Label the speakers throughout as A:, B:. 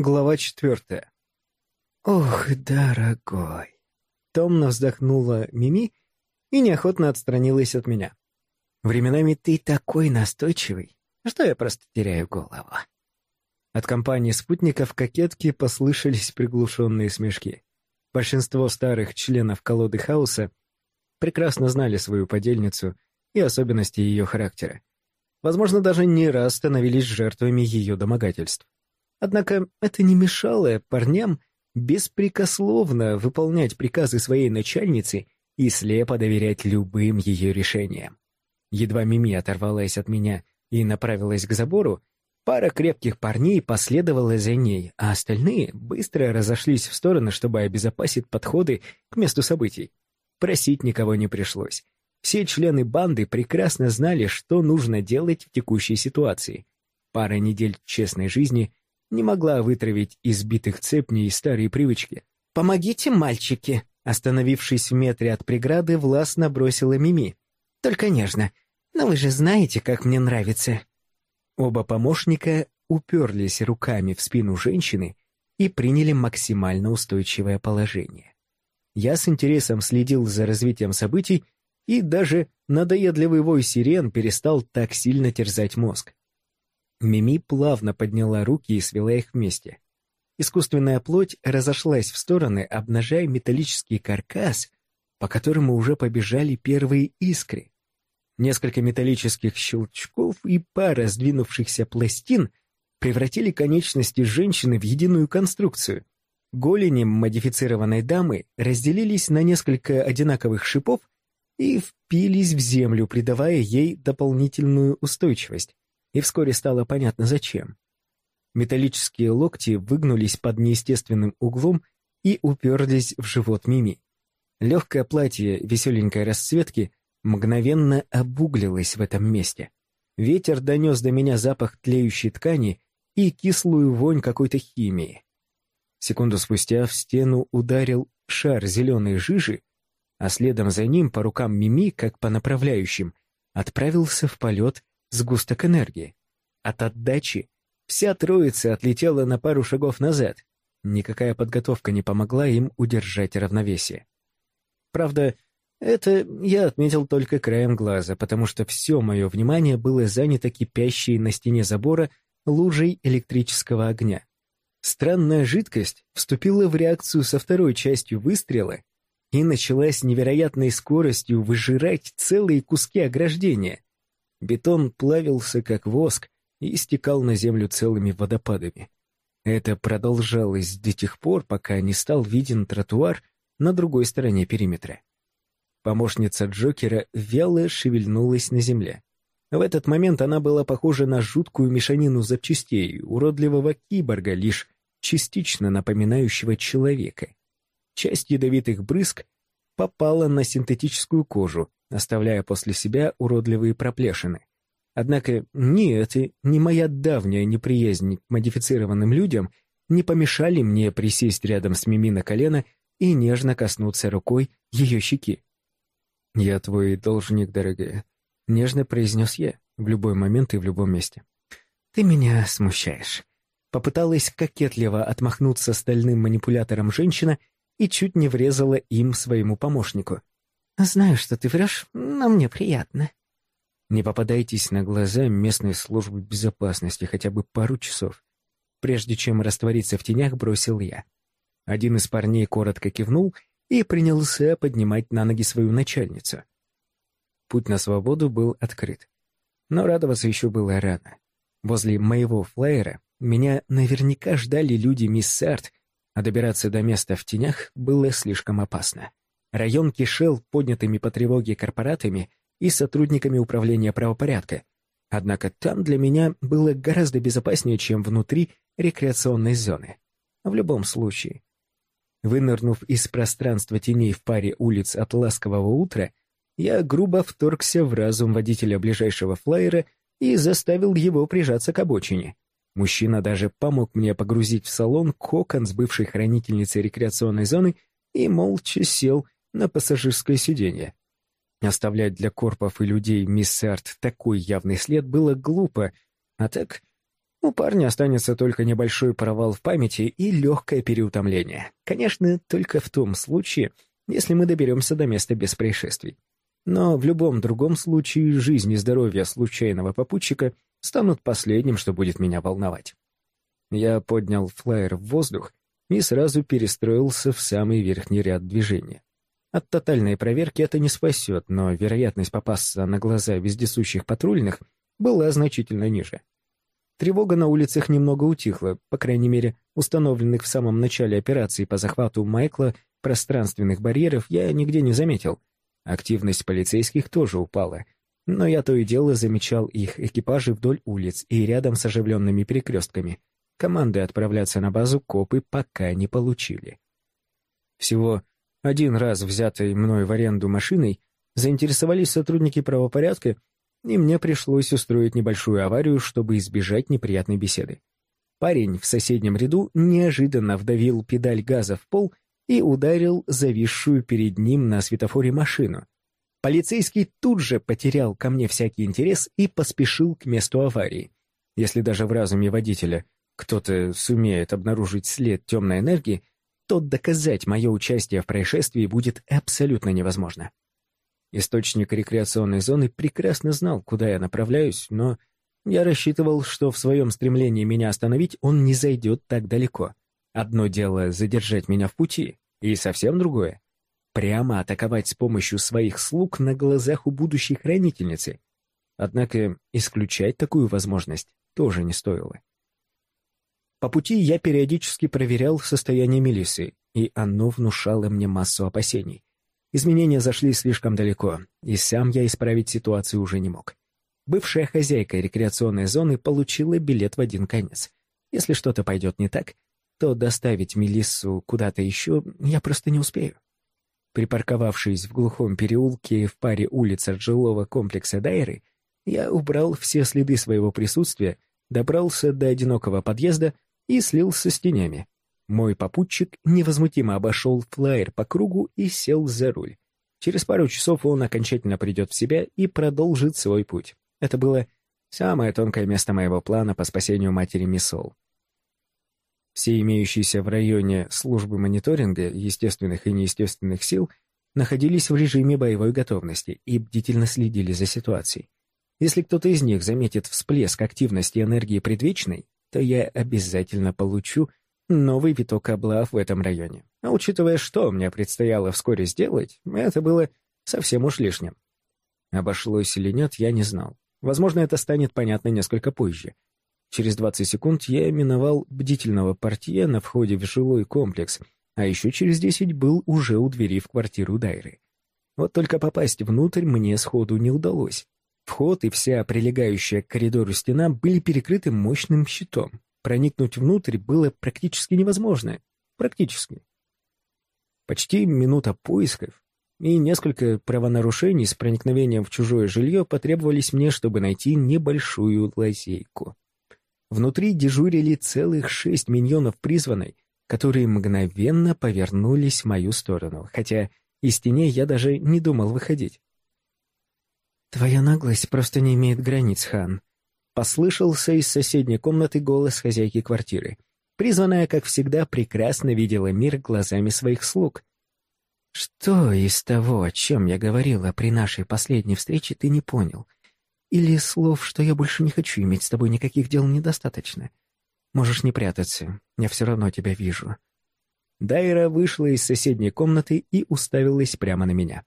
A: Глава четвертая. «Ох, дорогой!» Томно вздохнула Мими и неохотно отстранилась от меня. «Временами ты такой настойчивый, что я просто теряю голову». От компании спутников кокетки послышались приглушенные смешки. Большинство старых членов колоды хаоса прекрасно знали свою подельницу и особенности ее характера. Возможно, даже не раз становились жертвами ее домогательств. Однако это не мешало парням беспрекословно выполнять приказы своей начальницы и слепо доверять любым ее решениям. Едва Мими оторвалась от меня и направилась к забору, пара крепких парней последовала за ней, а остальные быстро разошлись в стороны, чтобы обезопасить подходы к месту событий. Просить никого не пришлось. Все члены банды прекрасно знали, что нужно делать в текущей ситуации. Пара недель честной жизни не могла вытравить избитых цепней старые привычки. «Помогите, мальчики!» Остановившись в метре от преграды, властно бросила Мими. «Только нежно. Но вы же знаете, как мне нравится». Оба помощника уперлись руками в спину женщины и приняли максимально устойчивое положение. Я с интересом следил за развитием событий, и даже надоедливый вой сирен перестал так сильно терзать мозг. Мими плавно подняла руки и свела их вместе. Искусственная плоть разошлась в стороны, обнажая металлический каркас, по которому уже побежали первые искры. Несколько металлических щелчков и пара сдвинувшихся пластин превратили конечности женщины в единую конструкцию. Голени модифицированной дамы разделились на несколько одинаковых шипов и впились в землю, придавая ей дополнительную устойчивость и вскоре стало понятно зачем. Металлические локти выгнулись под неестественным углом и уперлись в живот Мими. Легкое платье веселенькой расцветки мгновенно обуглилось в этом месте. Ветер донес до меня запах тлеющей ткани и кислую вонь какой-то химии. Секунду спустя в стену ударил шар зеленой жижи, а следом за ним по рукам Мими, как по направляющим, отправился в полет сгусток энергии. От отдачи вся троица отлетела на пару шагов назад. Никакая подготовка не помогла им удержать равновесие. Правда, это я отметил только краем глаза, потому что все мое внимание было занято кипящей на стене забора лужей электрического огня. Странная жидкость вступила в реакцию со второй частью выстрела и начала с невероятной скоростью выжирать целые куски ограждения. Бетон плавился, как воск, и стекал на землю целыми водопадами. Это продолжалось до тех пор, пока не стал виден тротуар на другой стороне периметра. Помощница Джокера вяло шевельнулась на земле. В этот момент она была похожа на жуткую мешанину запчастей, уродливого киборга, лишь частично напоминающего человека. Часть ядовитых брызг попала на синтетическую кожу, оставляя после себя уродливые проплешины. Однако ни это, ни моя давняя неприязнь к модифицированным людям не помешали мне присесть рядом с Мими на колено и нежно коснуться рукой ее щеки. «Я твой должник, дорогая», — нежно произнес я в любой момент и в любом месте. «Ты меня смущаешь». Попыталась кокетливо отмахнуться стальным манипулятором женщина и чуть не врезала им своему помощнику. Знаю, что ты врешь, но мне приятно. Не попадайтесь на глаза местной службы безопасности хотя бы пару часов. Прежде чем раствориться в тенях, бросил я. Один из парней коротко кивнул и принялся поднимать на ноги свою начальницу. Путь на свободу был открыт. Но радоваться еще было рано. Возле моего флайера меня наверняка ждали люди мисс Сарт, а добираться до места в тенях было слишком опасно. Район кишел поднятыми по тревоге корпоратами и сотрудниками управления правопорядка. Однако там для меня было гораздо безопаснее, чем внутри рекреационной зоны. В любом случае. Вынырнув из пространства теней в паре улиц от ласкового утра, я грубо вторгся в разум водителя ближайшего флайера и заставил его прижаться к обочине. Мужчина даже помог мне погрузить в салон кокон с бывшей хранительницей рекреационной зоны и молча сел на пассажирское сиденье. Оставлять для корпов и людей мисс Арт такой явный след было глупо, а так У парня останется только небольшой провал в памяти и легкое переутомление. Конечно, только в том случае, если мы доберемся до места без происшествий. Но в любом другом случае жизнь и здоровье случайного попутчика станут последним, что будет меня волновать. Я поднял флайер в воздух и сразу перестроился в самый верхний ряд движения. От тотальной проверки это не спасет, но вероятность попасться на глаза вездесущих патрульных была значительно ниже. Тревога на улицах немного утихла, по крайней мере, установленных в самом начале операции по захвату Майкла пространственных барьеров я нигде не заметил. Активность полицейских тоже упала, но я то и дело замечал их экипажи вдоль улиц и рядом с оживленными перекрестками. Команды отправляться на базу копы пока не получили. Всего один раз взятой мной в аренду машиной заинтересовались сотрудники правопорядка, и мне пришлось устроить небольшую аварию, чтобы избежать неприятной беседы. Парень в соседнем ряду неожиданно вдавил педаль газа в пол и ударил зависшую перед ним на светофоре машину. Полицейский тут же потерял ко мне всякий интерес и поспешил к месту аварии. Если даже в разуме водителя кто-то сумеет обнаружить след темной энергии, то доказать мое участие в происшествии будет абсолютно невозможно. Источник рекреационной зоны прекрасно знал, куда я направляюсь, но я рассчитывал, что в своем стремлении меня остановить он не зайдет так далеко. Одно дело задержать меня в пути, и совсем другое — прямо атаковать с помощью своих слуг на глазах у будущей хранительницы. Однако исключать такую возможность тоже не стоило. По пути я периодически проверял состояние Мелиссы, и оно внушало мне массу опасений. Изменения зашли слишком далеко, и сам я исправить ситуацию уже не мог. Бывшая хозяйка рекреационной зоны получила билет в один конец. Если что-то пойдет не так, то доставить Мелиссу куда-то еще я просто не успею. Припарковавшись в глухом переулке в паре улиц от жилого комплекса Дайры, я убрал все следы своего присутствия, добрался до одинокого подъезда и слился с тенями. Мой попутчик невозмутимо обошел флайер по кругу и сел за руль. Через пару часов он окончательно придет в себя и продолжит свой путь. Это было самое тонкое место моего плана по спасению матери Мисол. Все имеющиеся в районе службы мониторинга естественных и неестественных сил находились в режиме боевой готовности и бдительно следили за ситуацией. Если кто-то из них заметит всплеск активности энергии предвечной, то я обязательно получу новый виток облав в этом районе. А учитывая, что мне предстояло вскоре сделать, это было совсем уж лишним. Обошлось или нет, я не знал. Возможно, это станет понятно несколько позже. Через 20 секунд я миновал бдительного портье на входе в жилой комплекс, а еще через 10 был уже у двери в квартиру Дайры. Вот только попасть внутрь мне сходу не удалось. Вход и вся прилегающая к коридору стена были перекрыты мощным щитом. Проникнуть внутрь было практически невозможно. Практически. Почти минута поисков и несколько правонарушений с проникновением в чужое жилье потребовались мне, чтобы найти небольшую лазейку. Внутри дежурили целых шесть миньонов призванной, которые мгновенно повернулись в мою сторону, хотя из теней я даже не думал выходить. «Твоя наглость просто не имеет границ, хан», — послышался из соседней комнаты голос хозяйки квартиры. Призванная, как всегда, прекрасно видела мир глазами своих слуг. «Что из того, о чем я говорила при нашей последней встрече, ты не понял? Или слов, что я больше не хочу иметь с тобой никаких дел, недостаточно? Можешь не прятаться, я все равно тебя вижу». Дайра вышла из соседней комнаты и уставилась прямо на меня.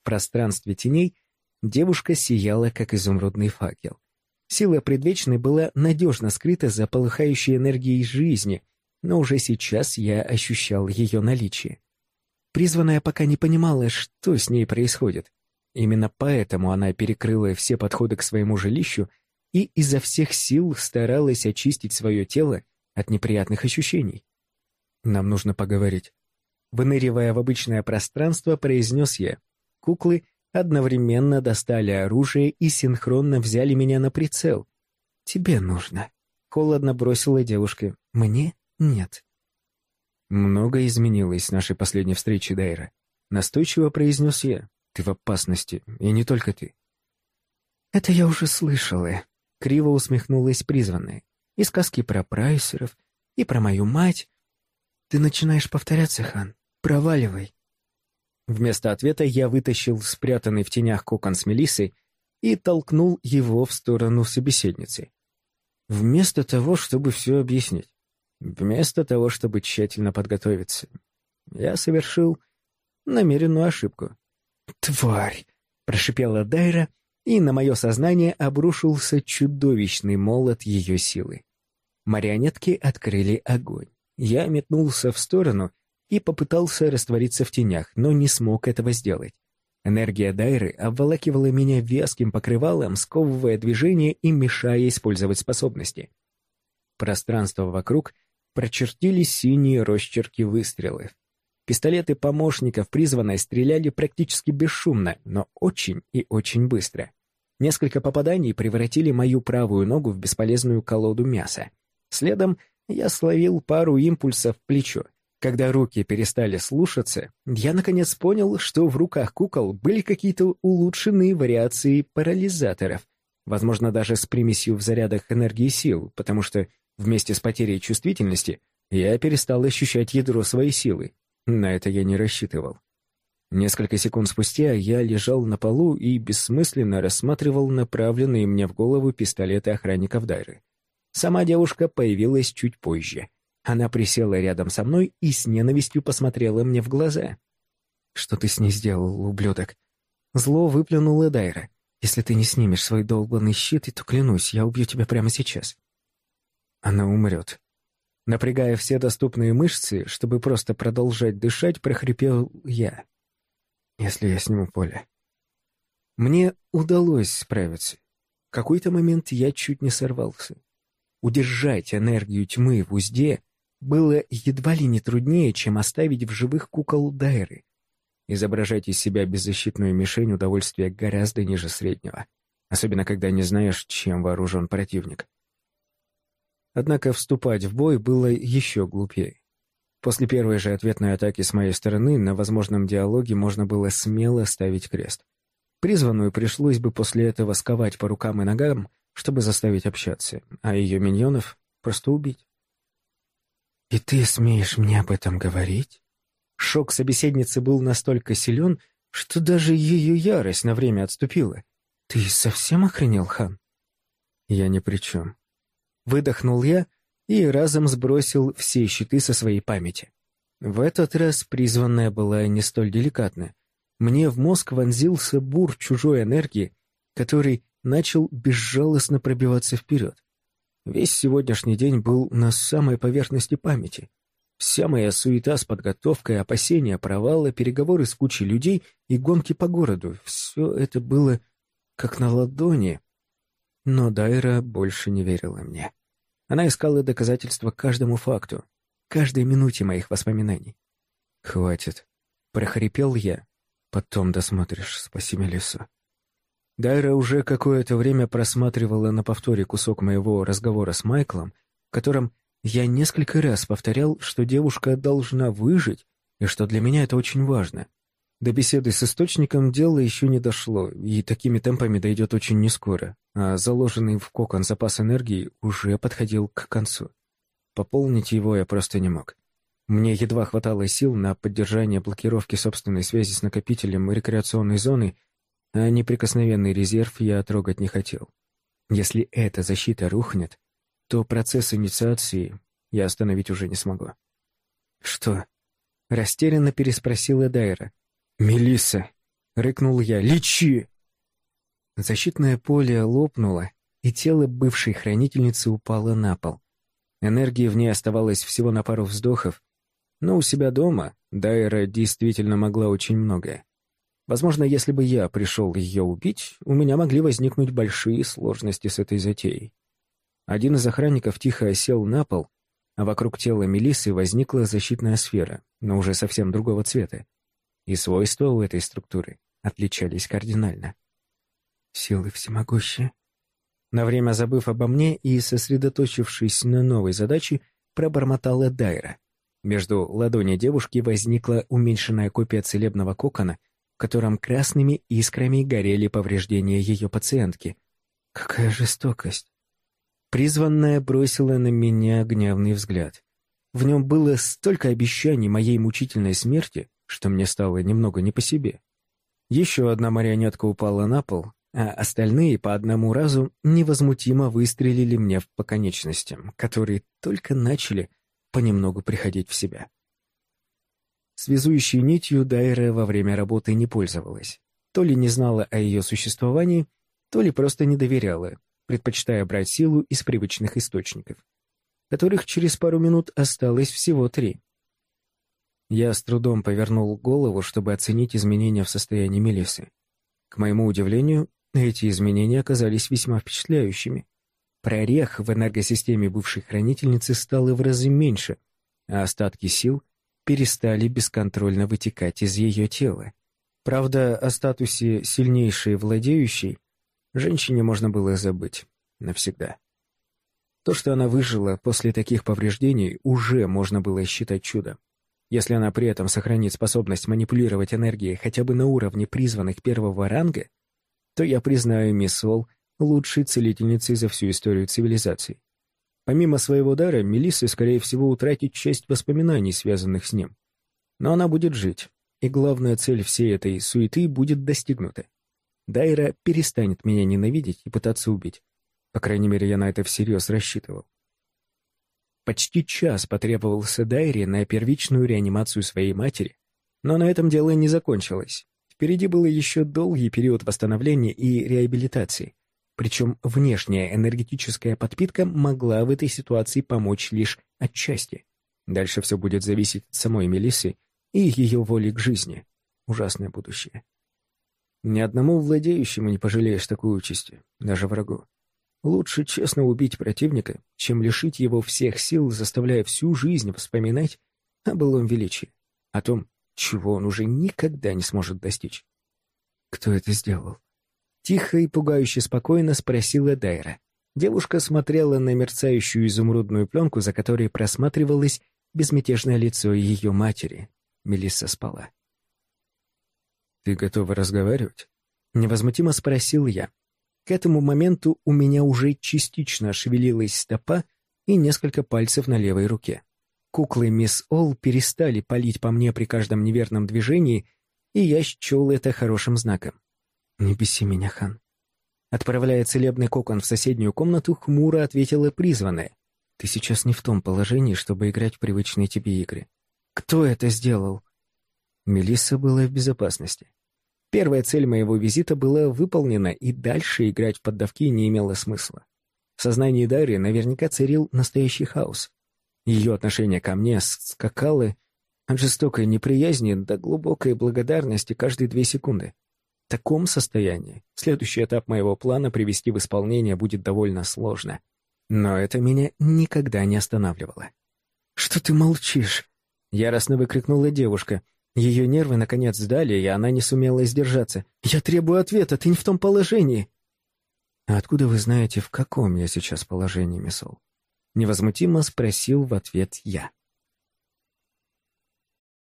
A: В пространстве теней — Девушка сияла, как изумрудный факел. Сила предвечной была надежно скрыта за полыхающей энергией жизни, но уже сейчас я ощущал ее наличие. Призванная пока не понимала, что с ней происходит. Именно поэтому она перекрыла все подходы к своему жилищу и изо всех сил старалась очистить свое тело от неприятных ощущений. «Нам нужно поговорить». Выныривая в обычное пространство, произнес я. Куклы одновременно достали оружие и синхронно взяли меня на прицел. «Тебе нужно», — холодно бросила девушка. «Мне нет». «Многое изменилось с нашей последней встречи, Дайра», — настойчиво произнес я. «Ты в опасности, и не только ты». «Это я уже слышала», — криво усмехнулась призванная. и сказки про прайсеров, и про мою мать. Ты начинаешь повторяться, Хан. Проваливай. Вместо ответа я вытащил спрятанный в тенях кокон с Мелиссой и толкнул его в сторону собеседницы. Вместо того, чтобы все объяснить, вместо того, чтобы тщательно подготовиться, я совершил намеренную ошибку. «Тварь!» — прошипела Дайра, и на мое сознание обрушился чудовищный молот ее силы. Марионетки открыли огонь. Я метнулся в сторону и попытался раствориться в тенях, но не смог этого сделать. Энергия Дайры обволакивала меня вязким покрывалом, сковывая движение и мешая использовать способности. Пространство вокруг прочертили синие росчерки выстрелов. Пистолеты помощников призванной стреляли практически бесшумно, но очень и очень быстро. Несколько попаданий превратили мою правую ногу в бесполезную колоду мяса. Следом я словил пару импульсов в плечо, когда руки перестали слушаться, я наконец понял, что в руках кукол были какие-то улучшенные вариации парализаторов, возможно, даже с примесью в зарядах энергии сил, потому что вместе с потерей чувствительности я перестал ощущать ядро своей силы. На это я не рассчитывал. Несколько секунд спустя я лежал на полу и бессмысленно рассматривал направленные мне в голову пистолеты охранников Дайры. Сама девушка появилась чуть позже — она присела рядом со мной и с ненавистью посмотрела мне в глаза. «Что ты с ней сделал, ублюдок?» Зло выплюнула Дайра. «Если ты не снимешь свой долбанный щит, то клянусь, я убью тебя прямо сейчас». Она умрет. Напрягая все доступные мышцы, чтобы просто продолжать дышать, прохрипел я. «Если я сниму поле». Мне удалось справиться. В какой-то момент я чуть не сорвался. Удержать энергию тьмы в узде было едва ли не труднее, чем оставить в живых кукол Дайры. Изображать из себя беззащитную мишень удовольствие гораздо ниже среднего, особенно когда не знаешь, чем вооружен противник. Однако вступать в бой было еще глупее. После первой же ответной атаки с моей стороны на возможном диалоге можно было смело ставить крест. Призванную пришлось бы после этого сковать по рукам и ногам, чтобы заставить общаться, а ее миньонов просто убить. «И ты смеешь мне об этом говорить?» Шок собеседницы был настолько силен, что даже ее ярость на время отступила. «Ты совсем охренел, хан?» «Я ни при чем». Выдохнул я и разом сбросил все щиты со своей памяти. В этот раз призванная была не столь деликатна. Мне в мозг вонзился бур чужой энергии, который начал безжалостно пробиваться вперед. Весь сегодняшний день был на самой поверхности памяти. Вся моя суета с подготовкой, опасения провала, переговоры с кучей людей и гонки по городу — все это было как на ладони. Но Дайра больше не верила мне. Она искала доказательства каждому факту, каждой минуте моих воспоминаний. «Хватит», — прохрипел я. «Потом досмотришь, спаси Мелиссу». Дайра уже какое-то время просматривала на повторе кусок моего разговора с Майклом, в котором я несколько раз повторял, что девушка должна выжить, и что для меня это очень важно. До беседы с источником дело еще не дошло, и такими темпами дойдет очень нескоро, а заложенный в кокон запас энергии уже подходил к концу. Пополнить его я просто не мог. Мне едва хватало сил на поддержание блокировки собственной связи с накопителем рекреационной зоны — а неприкосновенный резерв я трогать не хотел. Если эта защита рухнет, то процесс инициации я остановить уже не смогу. «Что?» — растерянно переспросила Дайра. Мелисса, рыкнул я, — «лечи!» Защитное поле лопнуло, и тело бывшей хранительницы упало на пол. Энергии в ней оставалось всего на пару вздохов, но у себя дома Дайра действительно могла очень многое. Возможно, если бы я пришел ее убить, у меня могли возникнуть большие сложности с этой затеей. Один из охранников тихо осел на пол, а вокруг тела Мелисы возникла защитная сфера, но уже совсем другого цвета. И свойства у этой структуры отличались кардинально. Силы всемогущие. На время забыв обо мне и сосредоточившись на новой задаче, пробормотала Дайра. Между ладони девушки возникла уменьшенная копия целебного кокона — котором красными искрами горели повреждения ее пациентки. Какая жестокость! Призванная бросила на меня гневный взгляд. В нем было столько обещаний моей мучительной смерти, что мне стало немного не по себе. Еще одна марионетка упала на пол, а остальные по одному разу невозмутимо выстрелили мне по конечностям, которые только начали понемногу приходить в себя. Связующей нитью Дайра во время работы не пользовалась. То ли не знала о ее существовании, то ли просто не доверяла, предпочитая брать силу из привычных источников, которых через пару минут осталось всего три. Я с трудом повернул голову, чтобы оценить изменения в состоянии Мелисы. К моему удивлению, эти изменения оказались весьма впечатляющими. Прорех в энергосистеме бывшей хранительницы стало в разы меньше, а остатки сил перестали бесконтрольно вытекать из ее тела. Правда, о статусе «сильнейшей владеющей» женщине можно было забыть навсегда. То, что она выжила после таких повреждений, уже можно было считать чудом. Если она при этом сохранит способность манипулировать энергией хотя бы на уровне призванных первого ранга, то я признаю мисс Ол лучшей целительницей за всю историю цивилизации. Помимо своего дара, Мелисса, скорее всего, утратит часть воспоминаний, связанных с ним. Но она будет жить, и главная цель всей этой суеты будет достигнута. Дайра перестанет меня ненавидеть и пытаться убить. По крайней мере, я на это всерьез рассчитывал. Почти час потребовался Дайре на первичную реанимацию своей матери, но на этом дело не закончилось. Впереди был еще долгий период восстановления и реабилитации. Причем внешняя энергетическая подпитка могла в этой ситуации помочь лишь отчасти. Дальше все будет зависеть от самой Мелиссы и ее воли к жизни. Ужасное будущее. Ни одному владеющему не пожалеешь такую участью, даже врагу. Лучше честно убить противника, чем лишить его всех сил, заставляя всю жизнь вспоминать о былом величии, о том, чего он уже никогда не сможет достичь. Кто это сделал? Тихо и пугающе спокойно спросила Дайра. Девушка смотрела на мерцающую изумрудную пленку, за которой просматривалось безмятежное лицо ее матери. Мелисса спала. «Ты готова разговаривать?» — невозмутимо спросил я. К этому моменту у меня уже частично шевелилась стопа и несколько пальцев на левой руке. Куклы мисс Олл перестали палить по мне при каждом неверном движении, и я счел это хорошим знаком. «Не беси меня, хан». Отправляя целебный кокон в соседнюю комнату, хмуро ответила призванная. «Ты сейчас не в том положении, чтобы играть в привычные тебе игры. Кто это сделал?» Мелисса была в безопасности. Первая цель моего визита была выполнена, и дальше играть в поддавки не имело смысла. В сознании Дарьи наверняка царил настоящий хаос. Ее отношение ко мне скакало от жестокой неприязни до глубокой благодарности каждые две секунды. Таком состоянии следующий этап моего плана привести в исполнение будет довольно сложно. Но это меня никогда не останавливало. «Что ты молчишь?» — яростно выкрикнула девушка. Ее нервы наконец сдали, и она не сумела сдержаться. «Я требую ответа, ты не в том положении!» «А откуда вы знаете, в каком я сейчас положении, миссол?» Невозмутимо спросил в ответ я.